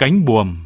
Cánh buồm.